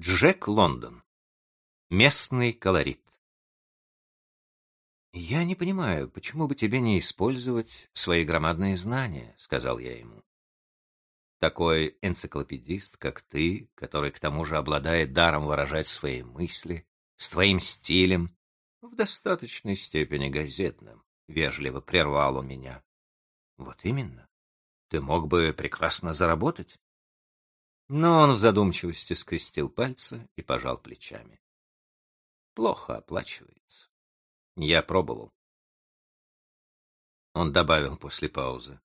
Джек Лондон. Местный колорит. «Я не понимаю, почему бы тебе не использовать свои громадные знания», — сказал я ему. «Такой энциклопедист, как ты, который к тому же обладает даром выражать свои мысли, с твоим стилем, в достаточной степени газетным», — вежливо прервал он меня. «Вот именно. Ты мог бы прекрасно заработать». Но он в задумчивости скрестил пальцы и пожал плечами. «Плохо оплачивается». Я пробовал. Он добавил после паузы.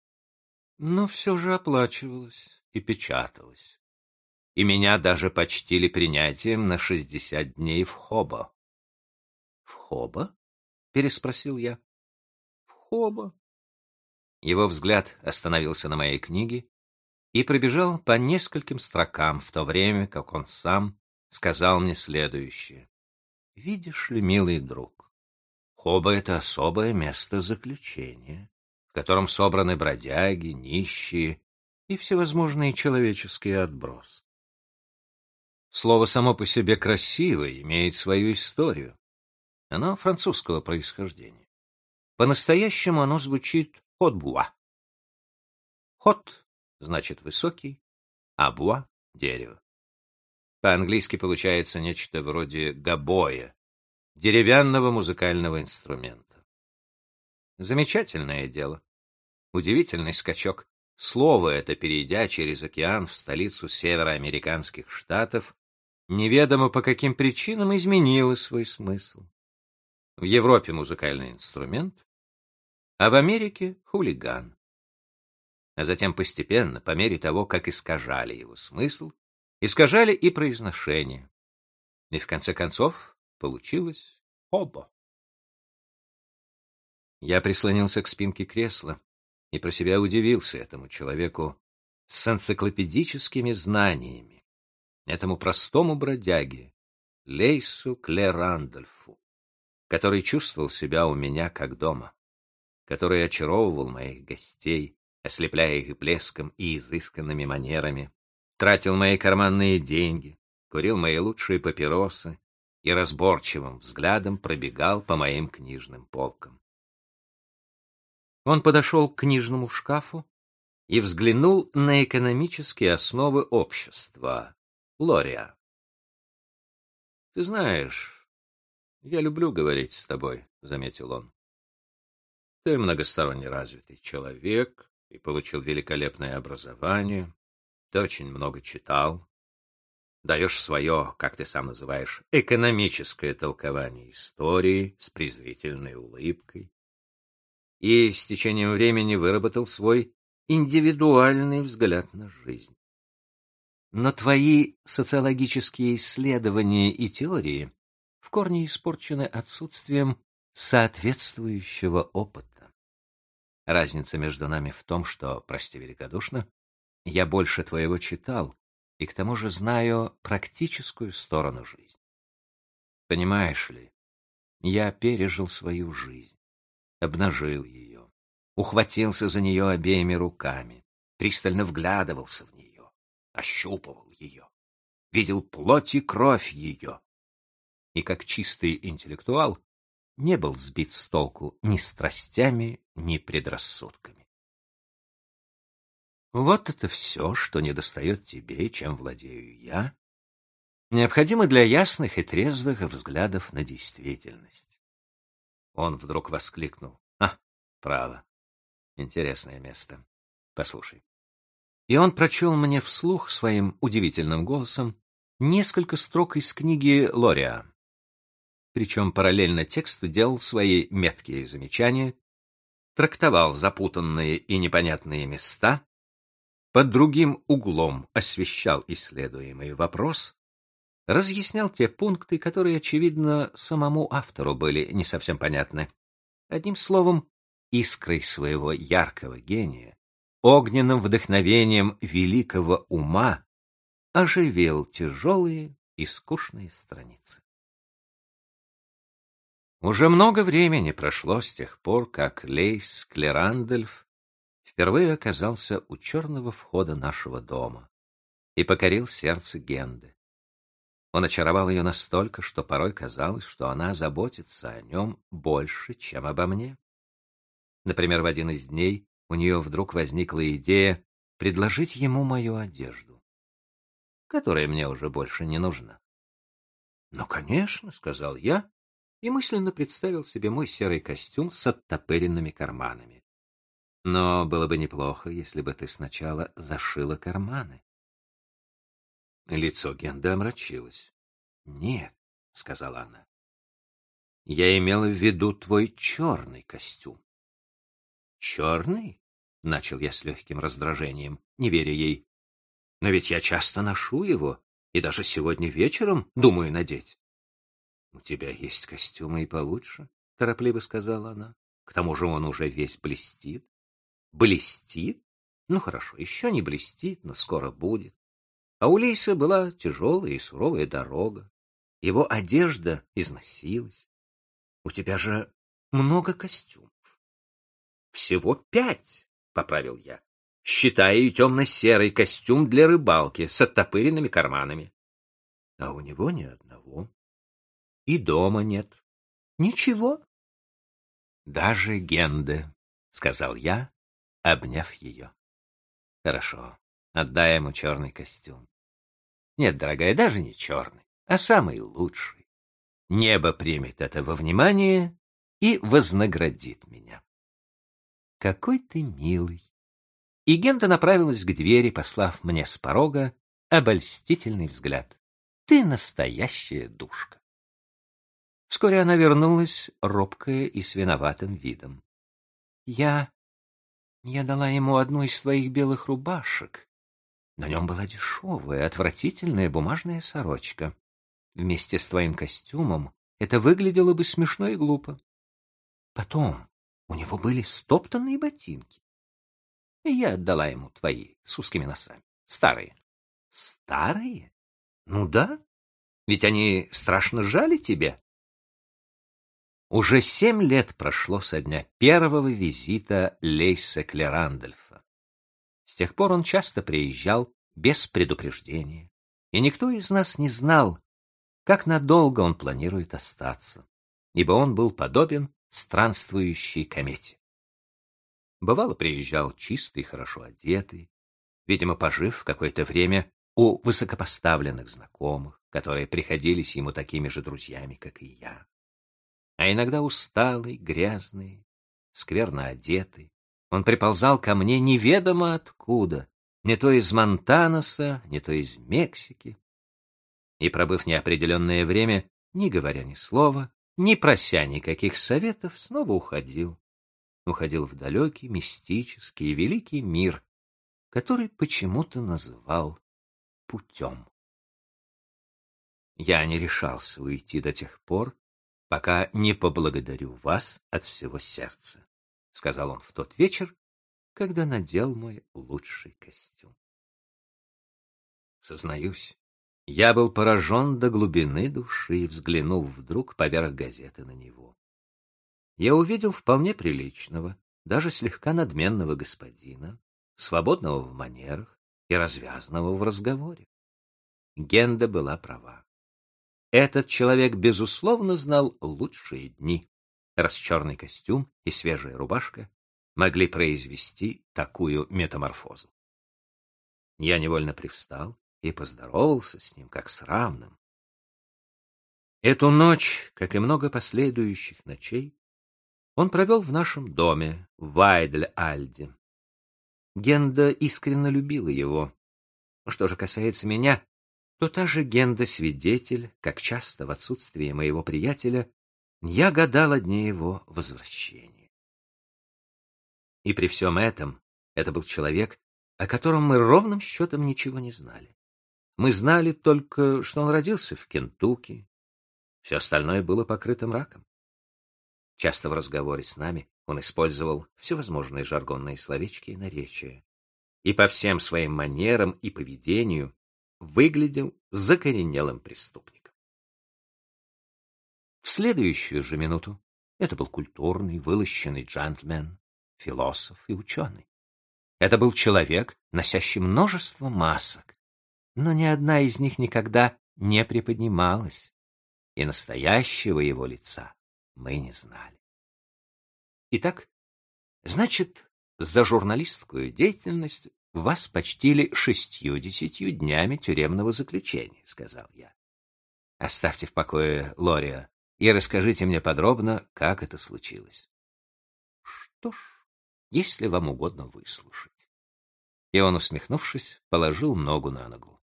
Но все же оплачивалось и печаталось. И меня даже почтили принятием на шестьдесят дней в Хобо. — В Хобо? — переспросил я. — В Хобо. Его взгляд остановился на моей книге и пробежал по нескольким строкам, в то время как он сам сказал мне следующее. «Видишь ли, милый друг, Хоба — это особое место заключения, в котором собраны бродяги, нищие и всевозможные человеческие отбросы. Слово само по себе красивое, имеет свою историю. Оно французского происхождения. По-настоящему оно звучит «хот-буа». «Хот» значит «высокий», а «буа» — «дерево». По-английски получается нечто вроде «гобоя», деревянного музыкального инструмента. Замечательное дело. Удивительный скачок. Слово это, перейдя через океан в столицу североамериканских штатов, неведомо по каким причинам изменило свой смысл. В Европе музыкальный инструмент, а в Америке — хулиган. А затем постепенно, по мере того, как искажали его смысл, искажали и произношение. И в конце концов Получилось оба. Я прислонился к спинке кресла и про себя удивился этому человеку с энциклопедическими знаниями, этому простому бродяге, Лейсу Клерандольфу, который чувствовал себя у меня как дома, который очаровывал моих гостей, ослепляя их блеском и изысканными манерами, тратил мои карманные деньги, курил мои лучшие папиросы и разборчивым взглядом пробегал по моим книжным полкам. Он подошел к книжному шкафу и взглянул на экономические основы общества. Лория. «Ты знаешь, я люблю говорить с тобой», — заметил он. «Ты многосторонне развитый человек и получил великолепное образование. Ты очень много читал, даешь свое, как ты сам называешь, экономическое толкование истории с презрительной улыбкой. И с течением времени выработал свой индивидуальный взгляд на жизнь. Но твои социологические исследования и теории в корне испорчены отсутствием соответствующего опыта. Разница между нами в том, что, прости великодушно, я больше твоего читал, и к тому же знаю практическую сторону жизни. Понимаешь ли, я пережил свою жизнь, обнажил ее, ухватился за нее обеими руками, пристально вглядывался в нее, ощупывал ее, видел плоть и кровь ее. И как чистый интеллектуал не был сбит с толку ни страстями, ни предрассудками. Вот это все, что недостает тебе, чем владею я, необходимо для ясных и трезвых взглядов на действительность. Он вдруг воскликнул. А, право. Интересное место. Послушай. И он прочел мне вслух своим удивительным голосом несколько строк из книги Лориа. Причем параллельно тексту делал свои меткие замечания, трактовал запутанные и непонятные места, под другим углом освещал исследуемый вопрос, разъяснял те пункты, которые, очевидно, самому автору были не совсем понятны. Одним словом, искрой своего яркого гения, огненным вдохновением великого ума оживил тяжелые и скучные страницы. Уже много времени прошло с тех пор, как Лейс Клерандельф впервые оказался у черного входа нашего дома и покорил сердце Генды. Он очаровал ее настолько, что порой казалось, что она заботится о нем больше, чем обо мне. Например, в один из дней у нее вдруг возникла идея предложить ему мою одежду, которая мне уже больше не нужна. «Ну, конечно», — сказал я, и мысленно представил себе мой серый костюм с оттопыренными карманами. Но было бы неплохо, если бы ты сначала зашила карманы. Лицо Генда омрачилось. «Нет», — сказала она. «Я имела в виду твой черный костюм». «Черный?» — начал я с легким раздражением, не веря ей. «Но ведь я часто ношу его, и даже сегодня вечером думаю надеть». «У тебя есть костюмы и получше», — торопливо сказала она. «К тому же он уже весь блестит». «Блестит? Ну хорошо, еще не блестит, но скоро будет». А у Лейса была тяжелая и суровая дорога. Его одежда износилась. У тебя же много костюмов. Всего пять, — поправил я, считая и темно-серый костюм для рыбалки с оттопыренными карманами. А у него ни одного. И дома нет. Ничего. Даже Генде, — сказал я, обняв ее. Хорошо, отдай ему черный костюм. Нет, дорогая, даже не черный, а самый лучший. Небо примет это во внимание и вознаградит меня. Какой ты милый. И Гента направилась к двери, послав мне с порога обольстительный взгляд. Ты настоящая душка. Вскоре она вернулась, робкая и с виноватым видом. Я... я дала ему одну из своих белых рубашек. На нем была дешевая, отвратительная бумажная сорочка. Вместе с твоим костюмом это выглядело бы смешно и глупо. Потом у него были стоптанные ботинки. И я отдала ему твои с узкими носами. Старые. Старые? Ну да. Ведь они страшно жали тебе. Уже семь лет прошло со дня первого визита Лейса Клерандольфа. С тех пор он часто приезжал без предупреждения, и никто из нас не знал, как надолго он планирует остаться, ибо он был подобен странствующей комете. Бывало, приезжал чистый, хорошо одетый, видимо, пожив какое-то время у высокопоставленных знакомых, которые приходились ему такими же друзьями, как и я а иногда усталый, грязный, скверно одетый. Он приползал ко мне неведомо откуда, не то из Монтаноса, не то из Мексики. И, пробыв неопределенное время, не говоря ни слова, не прося никаких советов, снова уходил. Уходил в далекий, мистический и великий мир, который почему-то называл путем. Я не решался уйти до тех пор, пока не поблагодарю вас от всего сердца, — сказал он в тот вечер, когда надел мой лучший костюм. Сознаюсь, я был поражен до глубины души, взглянув вдруг поверх газеты на него. Я увидел вполне приличного, даже слегка надменного господина, свободного в манерах и развязного в разговоре. Генда была права. Этот человек, безусловно, знал лучшие дни, раз черный костюм и свежая рубашка могли произвести такую метаморфозу. Я невольно привстал и поздоровался с ним, как с равным. Эту ночь, как и много последующих ночей, он провел в нашем доме, в Вайдль-Альде. Генда искренне любила его. Что же касается меня, то та же Генда-свидетель, как часто в отсутствие моего приятеля, я гадал о дне его возвращения. И при всем этом это был человек, о котором мы ровным счетом ничего не знали. Мы знали только, что он родился в Кентукки. Все остальное было покрыто мраком. Часто в разговоре с нами он использовал всевозможные жаргонные словечки и наречия. И по всем своим манерам и поведению выглядел закоренелым преступником. В следующую же минуту это был культурный, вылощенный джентльмен, философ и ученый. Это был человек, носящий множество масок, но ни одна из них никогда не приподнималась, и настоящего его лица мы не знали. Итак, значит, за журналистскую деятельность вас почтили шестью-десятью днями тюремного заключения, — сказал я. Оставьте в покое Лория и расскажите мне подробно, как это случилось. Что ж, если вам угодно выслушать. И он, усмехнувшись, положил ногу на ногу.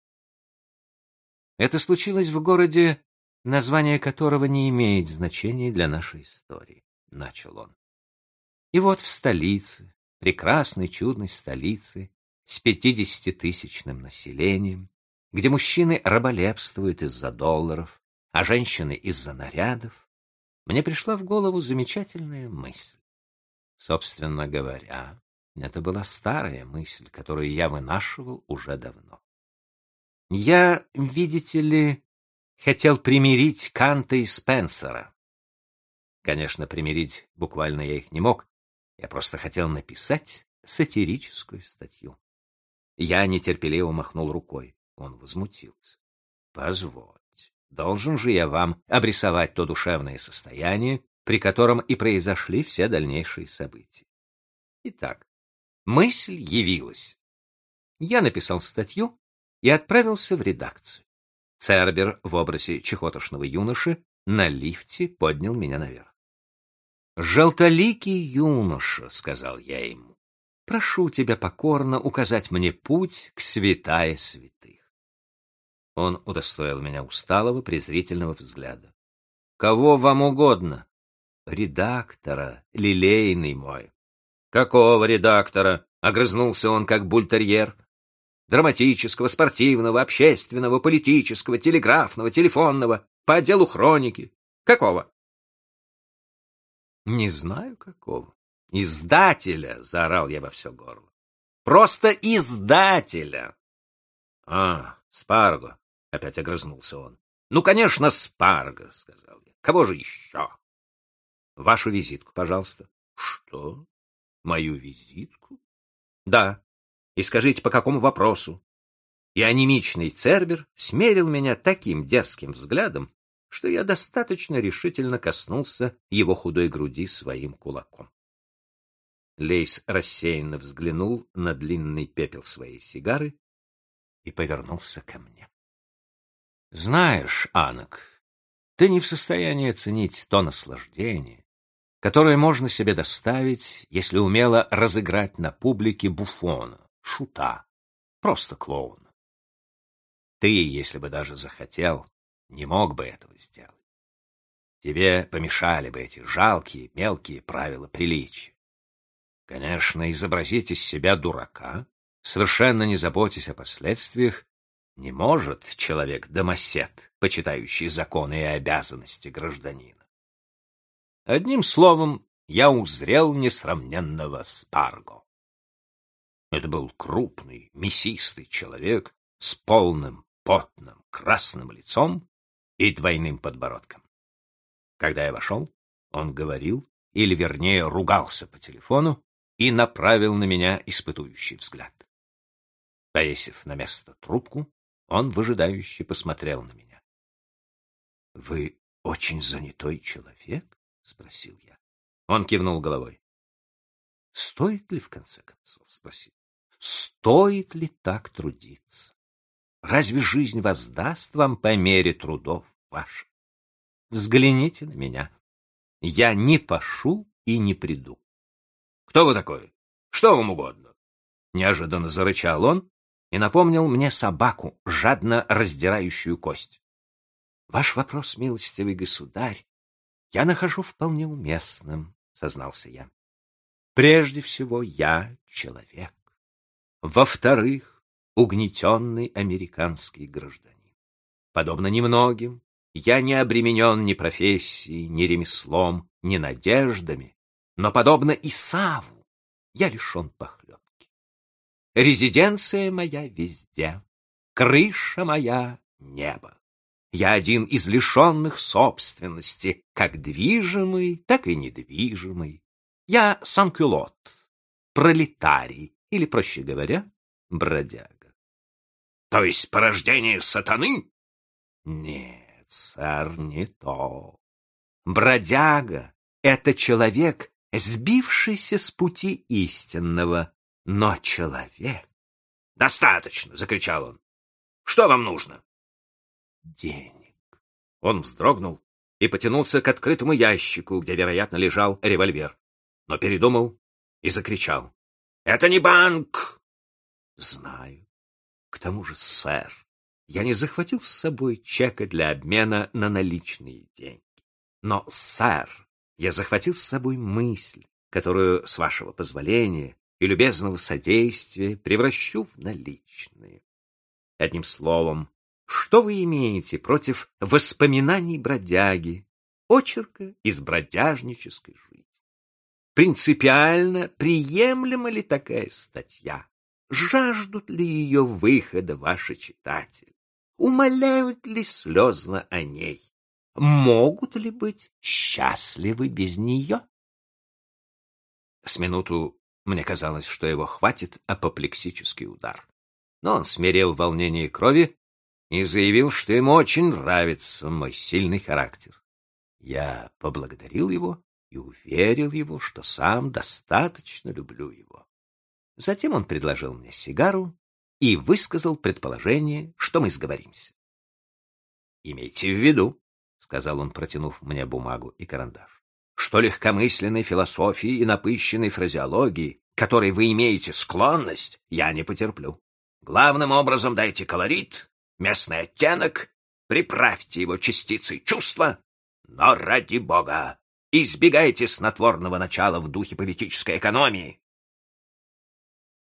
Это случилось в городе, название которого не имеет значения для нашей истории, — начал он. И вот в столице, прекрасной чудной столице, с пятидесятитысячным населением, где мужчины раболепствуют из-за долларов, а женщины из-за нарядов, мне пришла в голову замечательная мысль. Собственно говоря, это была старая мысль, которую я вынашивал уже давно. Я, видите ли, хотел примирить Канта и Спенсера. Конечно, примирить буквально я их не мог, я просто хотел написать сатирическую статью. Я нетерпеливо махнул рукой. Он возмутился. Позвольте, должен же я вам обрисовать то душевное состояние, при котором и произошли все дальнейшие события. Итак, мысль явилась. Я написал статью и отправился в редакцию. Цербер в образе чехотошного юноши на лифте поднял меня наверх. «Желтоликий юноша», — сказал я ему, — «прошу тебя покорно указать мне путь к святая святых». Он удостоил меня усталого, презрительного взгляда. «Кого вам угодно?» «Редактора, лилейный мой». «Какого редактора?» — огрызнулся он, как бультерьер. «Драматического, спортивного, общественного, политического, телеграфного, телефонного, по отделу хроники. Какого?» «Не знаю, какого. Издателя!» — заорал я во все горло. «Просто издателя!» «А, Спарго, — опять огрызнулся он. — Ну, конечно, Спарго, — сказал я. — Кого же еще? — Вашу визитку, пожалуйста. — Что? Мою визитку? — Да. И скажите, по какому вопросу? И анемичный Цербер смерил меня таким дерзким взглядом, что я достаточно решительно коснулся его худой груди своим кулаком. Лейс рассеянно взглянул на длинный пепел своей сигары и повернулся ко мне. Знаешь, Анок, ты не в состоянии оценить то наслаждение, которое можно себе доставить, если умело разыграть на публике буфона, шута, просто клоуна. Ты, если бы даже захотел, не мог бы этого сделать. Тебе помешали бы эти жалкие, мелкие правила приличия. Конечно, изобразить из себя дурака, совершенно не заботясь о последствиях, не может человек-домосед, почитающий законы и обязанности гражданина. Одним словом, я узрел несравненного Спарго. Это был крупный, мясистый человек с полным, потным, красным лицом и двойным подбородком. Когда я вошел, он говорил, или вернее ругался по телефону, и направил на меня испытующий взгляд. Повесив на место трубку, он выжидающе посмотрел на меня. — Вы очень занятой человек? — спросил я. Он кивнул головой. — Стоит ли, в конце концов, — спросил, — стоит ли так трудиться? Разве жизнь воздаст вам по мере трудов ваших? Взгляните на меня. Я не пошу и не приду. — Кто вы такой? Что вам угодно? Неожиданно зарычал он и напомнил мне собаку, жадно раздирающую кость. Ваш вопрос, милостивый государь, я нахожу вполне уместным, сознался я. Прежде всего, я человек. Во-вторых, угнетенный американский гражданин. Подобно немногим, я не обременен ни профессией, ни ремеслом, ни надеждами, но, подобно Исаву, я лишен похлеб. Резиденция моя везде, крыша моя — небо. Я один из лишенных собственности, как движимый, так и недвижимый. Я санкюлот, пролетарий, или, проще говоря, бродяга. — То есть порождение сатаны? Нет, сэр, не то. Бродяга — это человек, сбившийся с пути истинного, но человек. «Достаточно!» — закричал он. «Что вам нужно?» «Денег». Он вздрогнул и потянулся к открытому ящику, где, вероятно, лежал револьвер, но передумал и закричал. «Это не банк!» «Знаю. К тому же, сэр, я не захватил с собой чека для обмена на наличные деньги. Но, сэр, я захватил с собой мысль, которую, с вашего позволения и любезного содействия, превращу в наличные. Одним словом, что вы имеете против воспоминаний бродяги, очерка из бродяжнической жизни? Принципиально приемлема ли такая статья? Жаждут ли ее выхода ваши читатели? Умоляют ли слезно о ней? Могут ли быть счастливы без нее? С минуту мне казалось, что его хватит апоплексический удар. Но он смирил волнение крови и заявил, что ему очень нравится мой сильный характер. Я поблагодарил его и уверил его, что сам достаточно люблю его. Затем он предложил мне сигару и высказал предположение, что мы сговоримся. «Имейте в виду», — сказал он, протянув мне бумагу и карандаш, «что легкомысленной философии и напыщенной фразеологии, которой вы имеете склонность, я не потерплю. Главным образом дайте колорит, местный оттенок, приправьте его частицей чувства, но ради бога, избегайте снотворного начала в духе политической экономии.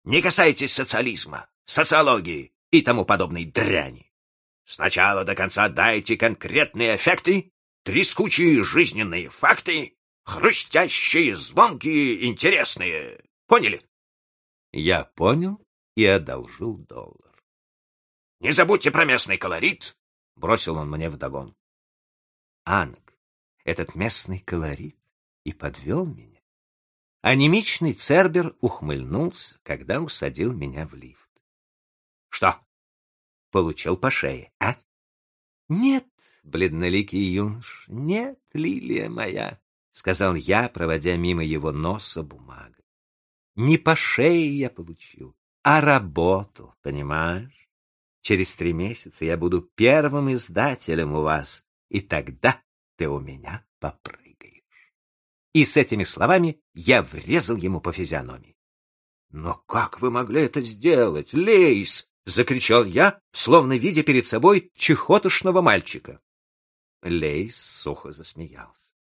Не касайтесь социализма, социологии и тому подобной дряни. Сначала до конца дайте конкретные эффекты, трескучие жизненные факты, хрустящие, звонкие, интересные. Поняли? Я понял и одолжил доллар. Не забудьте про местный колорит, бросил он мне вдогон. Анг, этот местный колорит и подвел меня. Анемичный Цербер ухмыльнулся, когда усадил меня в лифт. — Что? Получил по шее, а? — Нет, бледноликий юнош, нет, лилия моя, — сказал я, проводя мимо его носа бумага. — Не по шее я получил, а работу, понимаешь? Через три месяца я буду первым издателем у вас, и тогда ты у меня попрыгаешь. И с этими словами я врезал ему по физиономии. «Но как вы могли это сделать, Лейс?» — закричал я, словно видя перед собой чахоточного мальчика. Лейс сухо засмеялся.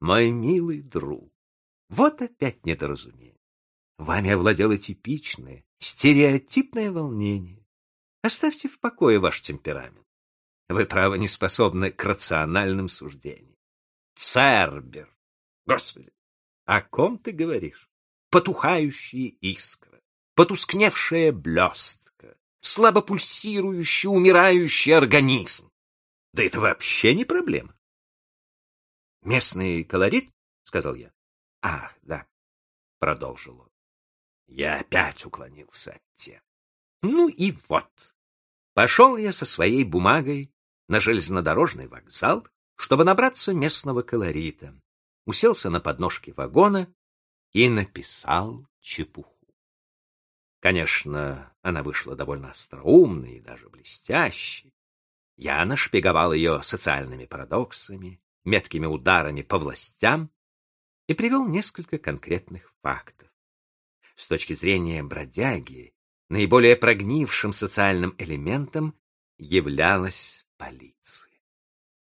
«Мой милый друг, вот опять недоразумение. Вами овладело типичное, стереотипное волнение. Оставьте в покое ваш темперамент. Вы, право, не способны к рациональным суждениям. Цербер! Господи, о ком ты говоришь? Потухающие искры, потускневшая блестка, слабо пульсирующий, умирающий организм. Да это вообще не проблема. Местный колорит, — сказал я. Ах, да, — продолжил он. Я опять уклонился от тем. Ну и вот. Пошел я со своей бумагой на железнодорожный вокзал, чтобы набраться местного колорита, уселся на подножке вагона и написал чепуху. Конечно, она вышла довольно остроумной и даже блестящей. Я нашпиговал ее социальными парадоксами, меткими ударами по властям и привел несколько конкретных фактов. С точки зрения бродяги, наиболее прогнившим социальным элементом являлась полиция.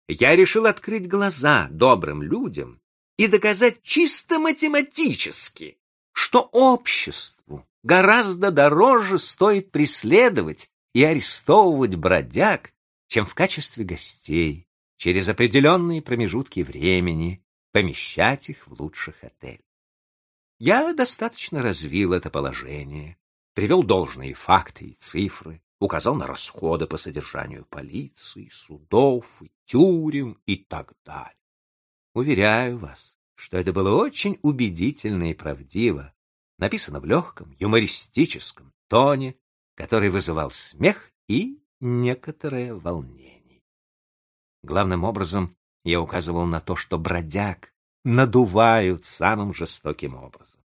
Я решил открыть глаза добрым людям и доказать чисто математически, что обществу гораздо дороже стоит преследовать и арестовывать бродяг, чем в качестве гостей через определенные промежутки времени помещать их в лучших отелях. Я достаточно развил это положение, привел должные факты и цифры, указал на расходы по содержанию полиции, судов и тюрем и так далее. Уверяю вас, что это было очень убедительно и правдиво, написано в легком, юмористическом тоне, который вызывал смех и некоторое волнение. Главным образом я указывал на то, что бродяг надувают самым жестоким образом.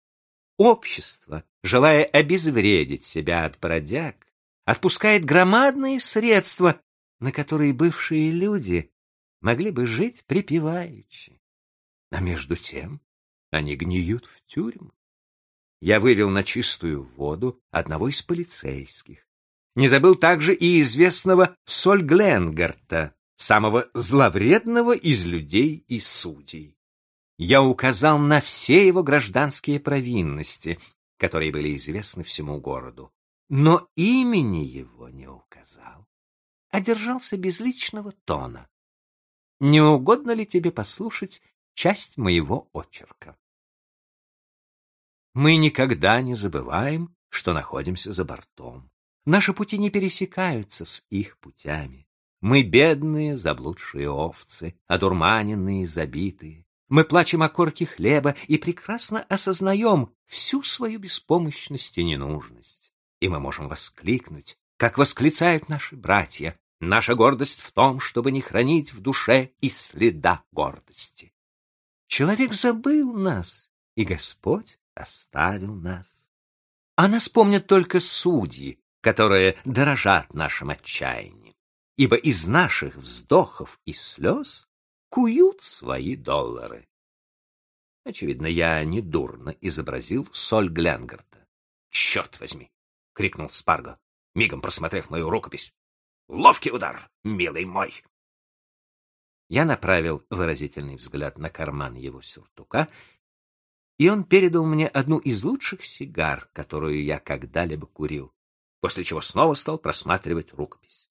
Общество, желая обезвредить себя от бродяг, отпускает громадные средства, на которые бывшие люди могли бы жить припеваючи. А между тем они гниют в тюрьму. Я вывел на чистую воду одного из полицейских. Не забыл также и известного Соль Гленгарта, самого зловредного из людей и судей. Я указал на все его гражданские провинности, которые были известны всему городу, но имени его не указал, а держался без личного тона. Не угодно ли тебе послушать часть моего очерка? Мы никогда не забываем, что находимся за бортом. Наши пути не пересекаются с их путями. Мы бедные, заблудшие овцы, одурманенные, забитые. Мы плачем о корке хлеба и прекрасно осознаем всю свою беспомощность и ненужность. И мы можем воскликнуть, как восклицают наши братья, наша гордость в том, чтобы не хранить в душе и следа гордости. Человек забыл нас, и Господь оставил нас. А нас помнят только судьи, которые дорожат нашим отчаянием, ибо из наших вздохов и слез куют свои доллары. Очевидно, я недурно изобразил соль Гленгарта. — Черт возьми! — крикнул Спарго, мигом просмотрев мою рукопись. — Ловкий удар, милый мой! Я направил выразительный взгляд на карман его сюртука и он передал мне одну из лучших сигар, которую я когда-либо курил, после чего снова стал просматривать рукопись.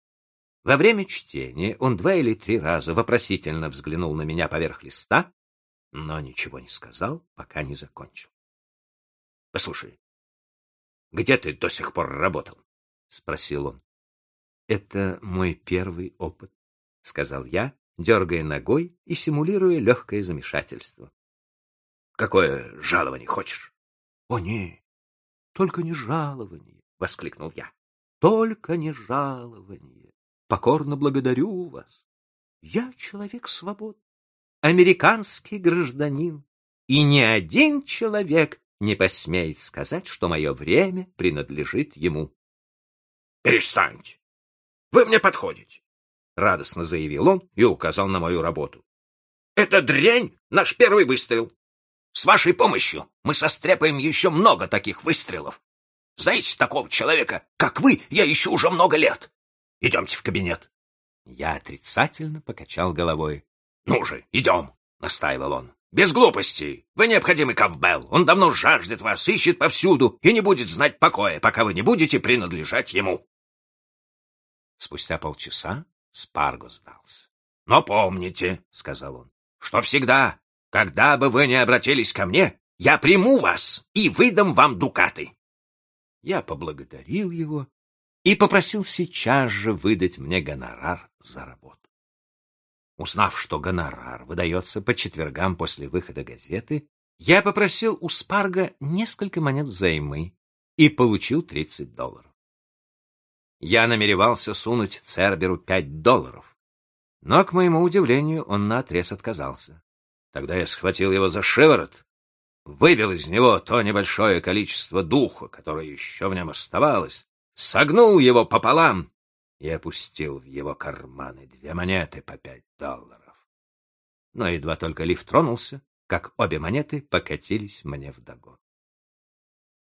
Во время чтения он два или три раза вопросительно взглянул на меня поверх листа, но ничего не сказал, пока не закончил. — Послушай, где ты до сих пор работал? — спросил он. — Это мой первый опыт, — сказал я, дергая ногой и симулируя легкое замешательство. Какое жалование хочешь? — О, нет, только не жалование, — воскликнул я. — Только не жалование. Покорно благодарю вас. Я человек свободный, американский гражданин, и ни один человек не посмеет сказать, что мое время принадлежит ему. — Перестаньте! Вы мне подходите! — радостно заявил он и указал на мою работу. — Это дрянь — наш первый выстрел. С вашей помощью мы состряпаем еще много таких выстрелов. Знаете, такого человека, как вы, я ищу уже много лет. Идемте в кабинет. Я отрицательно покачал головой. — Ну же, идем, — настаивал он. — Без глупостей. Вы необходимый Кавбелл. Он давно жаждет вас, ищет повсюду и не будет знать покоя, пока вы не будете принадлежать ему. Спустя полчаса Спарго сдался. — Но помните, — сказал он, — что всегда, когда бы вы ни обратились ко мне, я приму вас и выдам вам дукаты. Я поблагодарил его и попросил сейчас же выдать мне гонорар за работу. Узнав, что гонорар выдается по четвергам после выхода газеты, я попросил у Спарга несколько монет взаймы и получил 30 долларов. Я намеревался сунуть Церберу 5 долларов, но, к моему удивлению, он наотрез отказался. Тогда я схватил его за шиворот, выбил из него то небольшое количество духа, которое еще в нем оставалось, согнул его пополам и опустил в его карманы две монеты по пять долларов. Но едва только лифт тронулся, как обе монеты покатились мне вдогон.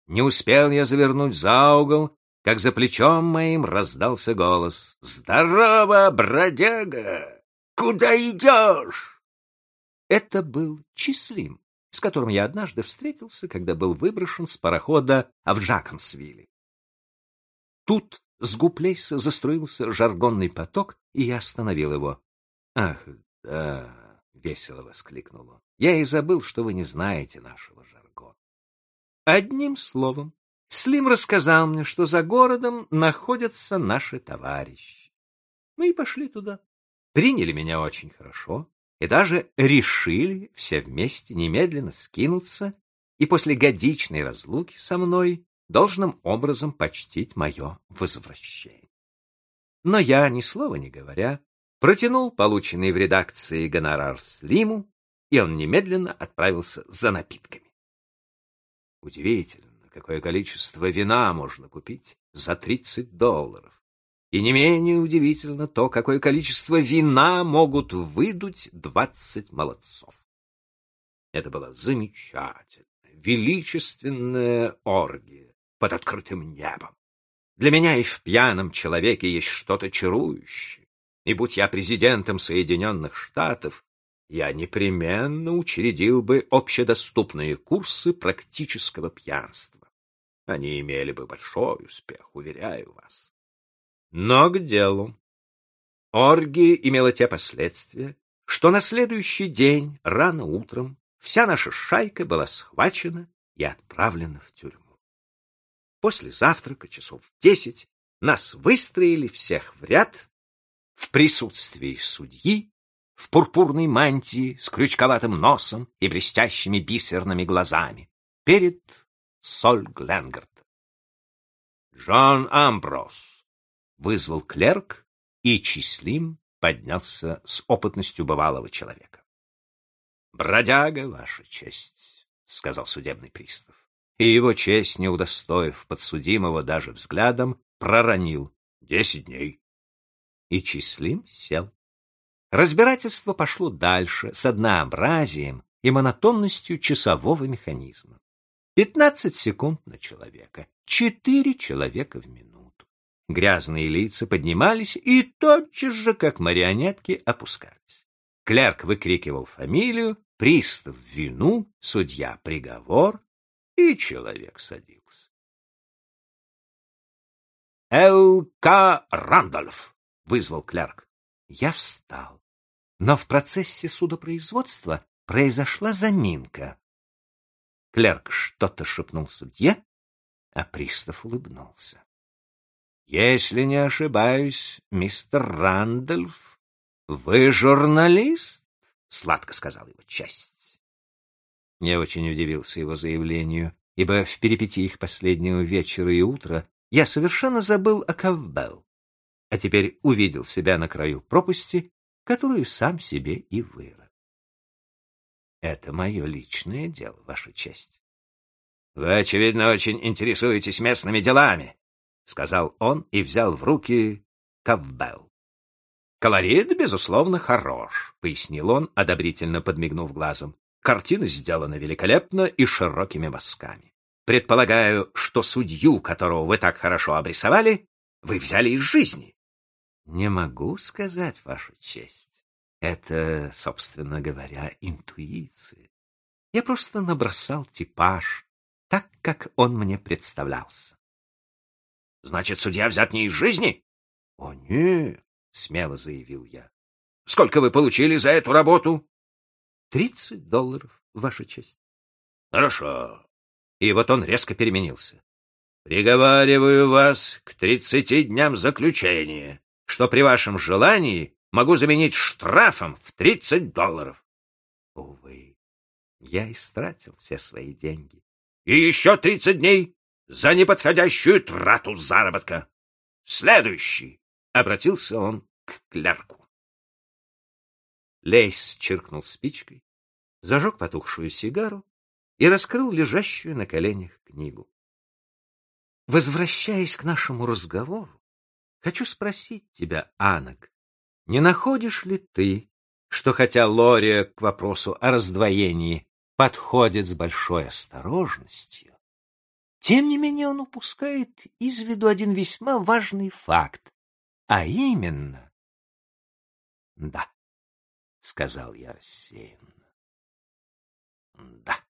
Не успел я завернуть за угол, как за плечом моим раздался голос. «Здорово, бродяга! Куда идешь?» Это был Числим, с которым я однажды встретился, когда был выброшен с парохода в Джаконсвилле. Тут с губ Лейса заструился жаргонный поток, и я остановил его. — Ах, да, — весело воскликнул он, — я и забыл, что вы не знаете нашего жаргона. Одним словом, Слим рассказал мне, что за городом находятся наши товарищи. Мы и пошли туда. Приняли меня очень хорошо, и даже решили все вместе немедленно скинуться и после годичной разлуки со мной должным образом почтить мое возвращение. Но я, ни слова не говоря, протянул полученный в редакции гонорар Слиму, и он немедленно отправился за напитками. Удивительно, какое количество вина можно купить за 30 долларов. И не менее удивительно то, какое количество вина могут выдуть 20 молодцов. Это была замечательная, величественная оргия под открытым небом. Для меня и в пьяном человеке есть что-то чарующее. И будь я президентом Соединенных Штатов, я непременно учредил бы общедоступные курсы практического пьянства. Они имели бы большой успех, уверяю вас. Но к делу. Оргия имела те последствия, что на следующий день, рано утром, вся наша шайка была схвачена и отправлена в тюрьму. После завтрака, часов в десять, нас выстроили всех в ряд в присутствии судьи в пурпурной мантии с крючковатым носом и блестящими бисерными глазами перед Соль Гленгард. «Джон Амброс!» — вызвал клерк, и Числим поднялся с опытностью бывалого человека. «Бродяга, ваша честь», — сказал судебный пристав, и его честь, не удостоив подсудимого даже взглядом, проронил «десять дней». И Числим сел. Разбирательство пошло дальше с однообразием и монотонностью часового механизма. Пятнадцать секунд на человека, четыре человека в минуту. Грязные лица поднимались и тотчас же, как марионетки, опускались. Клерк выкрикивал фамилию, пристав — вину, судья — приговор, и человек садился. «Л.К. Рандольф!» — вызвал клерк. Я встал. Но в процессе судопроизводства произошла заминка. Клерк что-то шепнул судье, а пристав улыбнулся. — Если не ошибаюсь, мистер Рандольф, вы журналист? — сладко сказал его часть. Я очень удивился его заявлению, ибо в перипетиях последнего вечера и утра я совершенно забыл о Ковбелл, а теперь увидел себя на краю пропасти которую сам себе и вырыл. Это мое личное дело, Ваша честь. — Вы, очевидно, очень интересуетесь местными делами, — сказал он и взял в руки ковбел. — Колорит, безусловно, хорош, — пояснил он, одобрительно подмигнув глазом. Картина сделана великолепно и широкими мазками. Предполагаю, что судью, которого вы так хорошо обрисовали, вы взяли из жизни. Не могу сказать, Ваша честь. Это, собственно говоря, интуиция. Я просто набросал типаж, так, как он мне представлялся. Значит, судья взят не из жизни? О, нет, смело заявил я. Сколько вы получили за эту работу? Тридцать долларов, Ваша честь. Хорошо. И вот он резко переменился. Приговариваю вас к тридцати дням заключения что при вашем желании могу заменить штрафом в 30 долларов. Увы, я истратил все свои деньги. И еще 30 дней за неподходящую трату заработка. Следующий, — обратился он к клерку. Лейс чиркнул спичкой, зажег потухшую сигару и раскрыл лежащую на коленях книгу. Возвращаясь к нашему разговору, Хочу спросить тебя, Анок, не находишь ли ты, что хотя Лория к вопросу о раздвоении подходит с большой осторожностью, тем не менее он упускает из виду один весьма важный факт, а именно... — Да, — сказал я рассеянно. — Да.